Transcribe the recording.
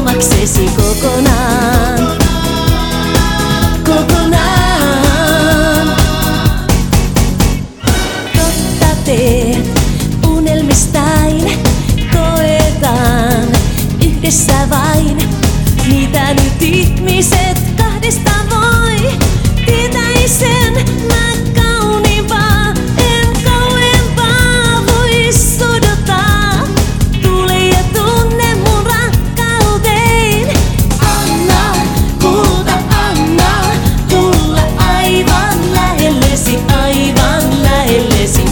omaksesi kokonaan. Kokonaan. Totta teet unelmistain, koetaan yhdessä listen.